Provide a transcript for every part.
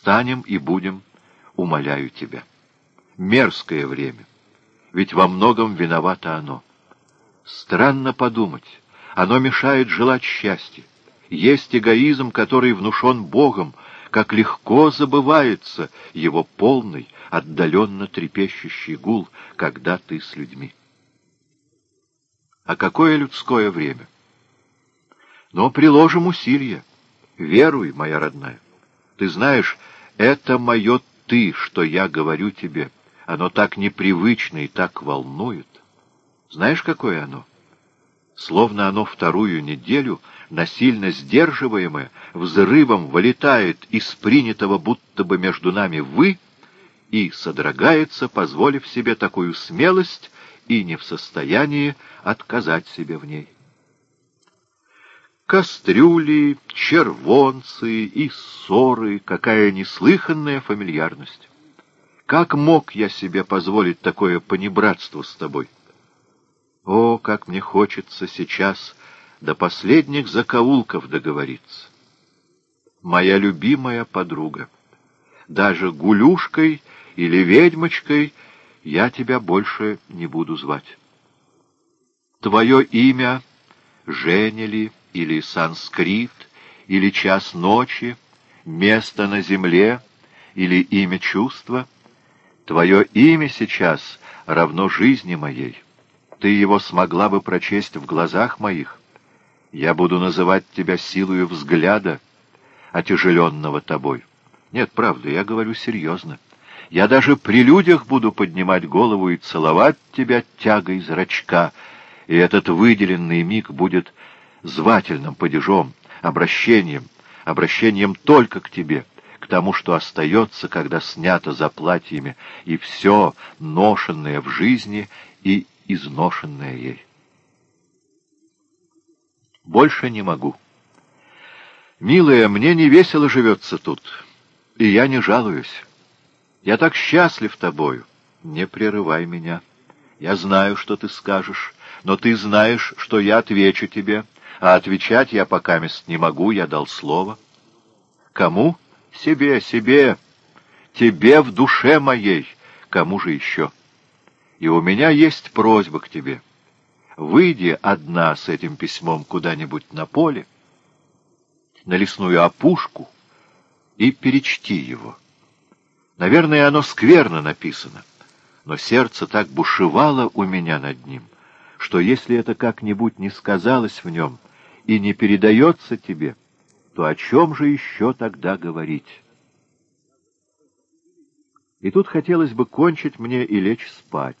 Станем и будем, умоляю тебя. Мерзкое время, ведь во многом виновато оно. Странно подумать, оно мешает желать счастья. Есть эгоизм, который внушен Богом, как легко забывается его полный, отдаленно трепещущий гул, когда ты с людьми. А какое людское время? Но приложим усилия. Веруй, моя родная. Ты знаешь, это мое «ты», что я говорю тебе. Оно так непривычно и так волнует. Знаешь, какое оно? Словно оно вторую неделю, насильно сдерживаемое, взрывом вылетает из принятого будто бы между нами «вы» и содрогается, позволив себе такую смелость и не в состоянии отказать себе в ней. Кастрюли, червонцы и ссоры, какая неслыханная фамильярность. Как мог я себе позволить такое понебратство с тобой? О, как мне хочется сейчас до последних закоулков договориться. Моя любимая подруга, даже гулюшкой или ведьмочкой я тебя больше не буду звать. Твое имя Женя ли, или санскрит, или час ночи, место на земле, или имя чувства. Твое имя сейчас равно жизни моей. Ты его смогла бы прочесть в глазах моих. Я буду называть тебя силою взгляда, отяжеленного тобой. Нет, правда, я говорю серьезно. Я даже при людях буду поднимать голову и целовать тебя тягой зрачка, и этот выделенный миг будет звательным падежом, обращением, обращением только к тебе, к тому, что остается, когда снято за платьями, и все ношенное в жизни и изношенное ей. Больше не могу. Милая, мне не весело живется тут, и я не жалуюсь. Я так счастлив тобою. Не прерывай меня. Я знаю, что ты скажешь, но ты знаешь, что я отвечу тебе, а отвечать я пока мест не могу, я дал слово. Кому? Себе, себе. Тебе в душе моей. Кому же еще? И у меня есть просьба к тебе. Выйди одна с этим письмом куда-нибудь на поле, на лесную опушку, и перечти его. Наверное, оно скверно написано, но сердце так бушевало у меня над ним, что если это как-нибудь не сказалось в нем — и не передается тебе, то о чем же еще тогда говорить? И тут хотелось бы кончить мне и лечь спать,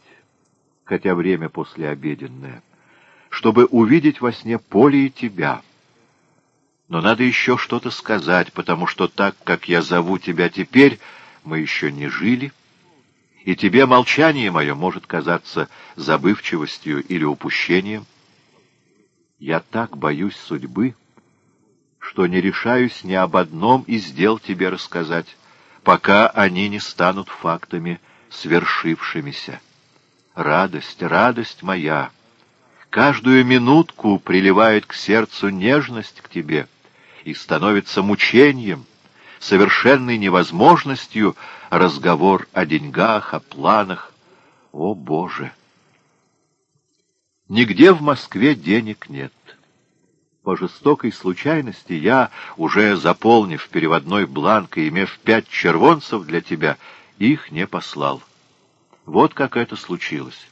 хотя время послеобеденное, чтобы увидеть во сне поле и тебя. Но надо еще что-то сказать, потому что так, как я зову тебя теперь, мы еще не жили, и тебе молчание мое может казаться забывчивостью или упущением. Я так боюсь судьбы, что не решаюсь ни об одном из дел тебе рассказать, пока они не станут фактами свершившимися. Радость, радость моя! Каждую минутку приливает к сердцу нежность к тебе и становится мучением, совершенной невозможностью разговор о деньгах, о планах. О, Боже! Нигде в Москве денег нет. По жестокой случайности я, уже заполнив переводной бланк и имев пять червонцев для тебя, их не послал. Вот как это случилось.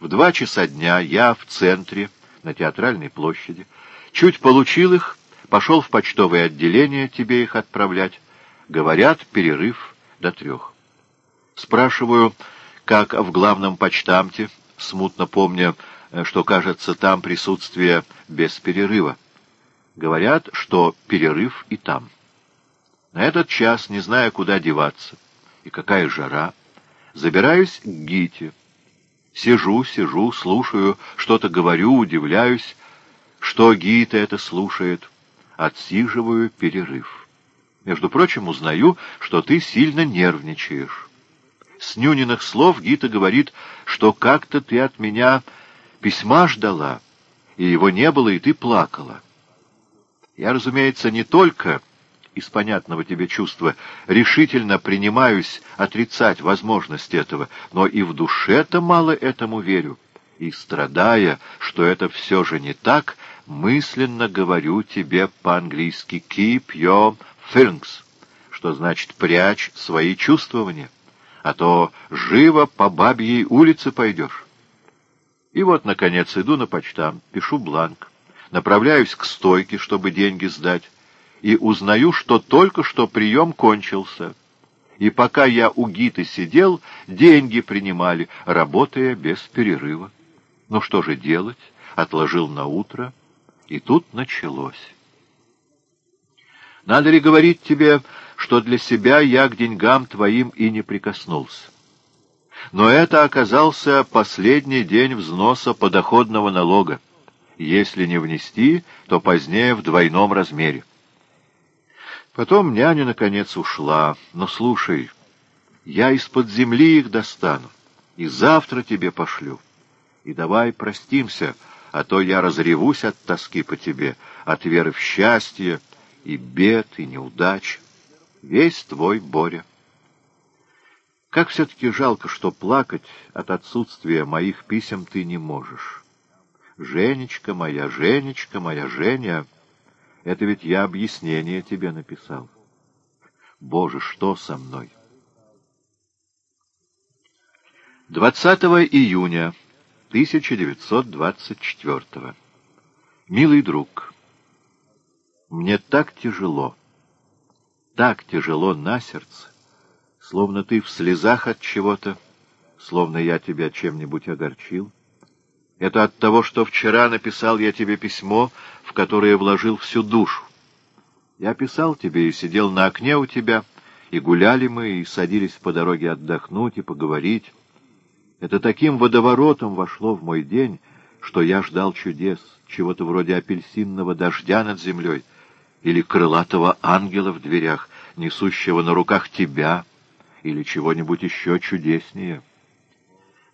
В два часа дня я в центре, на театральной площади, чуть получил их, пошел в почтовое отделение тебе их отправлять. Говорят, перерыв до трех. Спрашиваю, как в главном почтамте, смутно помня, что, кажется, там присутствие без перерыва. Говорят, что перерыв и там. На этот час, не зная, куда деваться, и какая жара, забираюсь к Гите. Сижу, сижу, слушаю, что-то говорю, удивляюсь, что Гита это слушает. Отсиживаю перерыв. Между прочим, узнаю, что ты сильно нервничаешь. С Нюниных слов Гита говорит, что как-то ты от меня Письма ждала, и его не было, и ты плакала. Я, разумеется, не только из понятного тебе чувства, решительно принимаюсь отрицать возможность этого, но и в душе-то мало этому верю. И, страдая, что это все же не так, мысленно говорю тебе по-английски «keep your feelings», что значит «прячь свои чувствования», а то живо по бабьей улице пойдешь. И вот, наконец, иду на почтам, пишу бланк, направляюсь к стойке, чтобы деньги сдать, и узнаю, что только что прием кончился. И пока я у Гиты сидел, деньги принимали, работая без перерыва. Ну что же делать? Отложил на утро, и тут началось. Надо ли говорить тебе, что для себя я к деньгам твоим и не прикоснулся? Но это оказался последний день взноса подоходного налога. Если не внести, то позднее в двойном размере. Потом няня, наконец, ушла. Но слушай, я из-под земли их достану, и завтра тебе пошлю. И давай простимся, а то я разревусь от тоски по тебе, от веры в счастье, и бед, и неудач. Весь твой Боря. Как все-таки жалко, что плакать от отсутствия моих писем ты не можешь. Женечка моя, Женечка моя, Женя, это ведь я объяснение тебе написал. Боже, что со мной? 20 июня 1924 Милый друг, мне так тяжело, так тяжело на сердце, словно ты в слезах от чего-то, словно я тебя чем-нибудь огорчил. Это от того, что вчера написал я тебе письмо, в которое вложил всю душу. Я писал тебе и сидел на окне у тебя, и гуляли мы, и садились по дороге отдохнуть и поговорить. Это таким водоворотом вошло в мой день, что я ждал чудес, чего-то вроде апельсинного дождя над землей или крылатого ангела в дверях, несущего на руках тебя — или чего-нибудь еще чудеснее.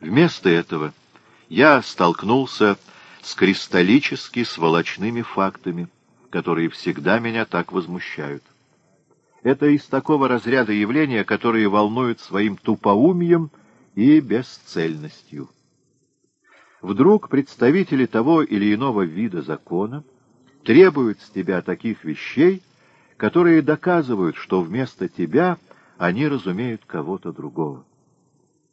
Вместо этого я столкнулся с кристаллически сволочными фактами, которые всегда меня так возмущают. Это из такого разряда явления, которые волнуют своим тупоумием и бесцельностью. Вдруг представители того или иного вида закона требуют с тебя таких вещей, которые доказывают, что вместо тебя — они разумеют кого-то другого.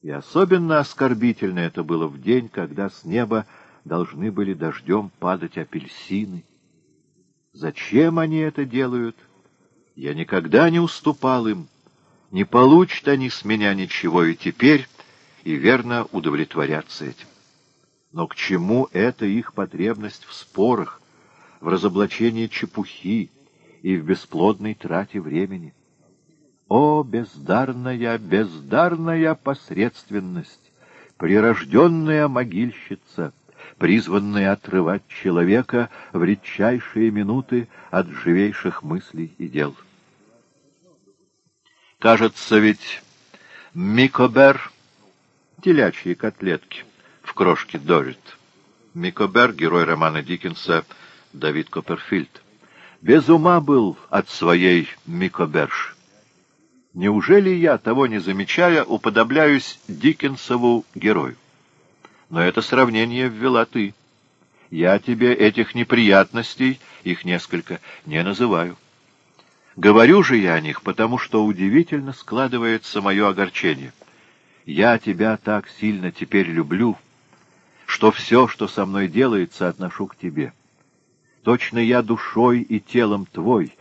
И особенно оскорбительно это было в день, когда с неба должны были дождем падать апельсины. Зачем они это делают? Я никогда не уступал им. Не получат они с меня ничего и теперь, и верно удовлетворятся этим. Но к чему эта их потребность в спорах, в разоблачении чепухи и в бесплодной трате времени? О, бездарная, бездарная посредственность, прирожденная могильщица, призванная отрывать человека в редчайшие минуты от живейших мыслей и дел. Кажется ведь, Микобер — телячьи котлетки в крошке Дорит. Микобер — герой романа Диккенса Давид Копперфильд. Без ума был от своей Микоберши. Неужели я, того не замечая, уподобляюсь Диккенсову герою? Но это сравнение ввела ты. Я тебе этих неприятностей, их несколько, не называю. Говорю же я о них, потому что удивительно складывается мое огорчение. Я тебя так сильно теперь люблю, что все, что со мной делается, отношу к тебе. Точно я душой и телом твой,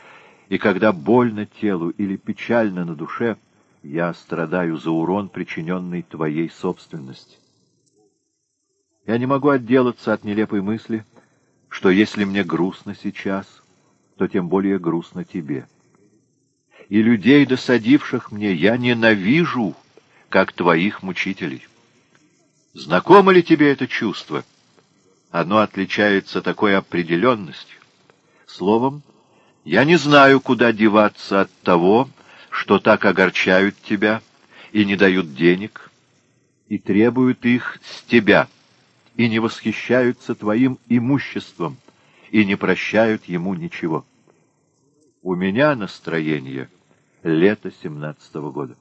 и когда больно телу или печально на душе, я страдаю за урон, причиненный твоей собственности. Я не могу отделаться от нелепой мысли, что если мне грустно сейчас, то тем более грустно тебе. И людей, досадивших мне, я ненавижу, как твоих мучителей. Знакомо ли тебе это чувство? Оно отличается такой определенностью. Словом, я не знаю, куда деваться от того, что так огорчают тебя и не дают денег, и требуют их с тебя, и не восхищаются твоим имуществом, и не прощают ему ничего. У меня настроение лето семнадцатого года.